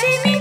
she means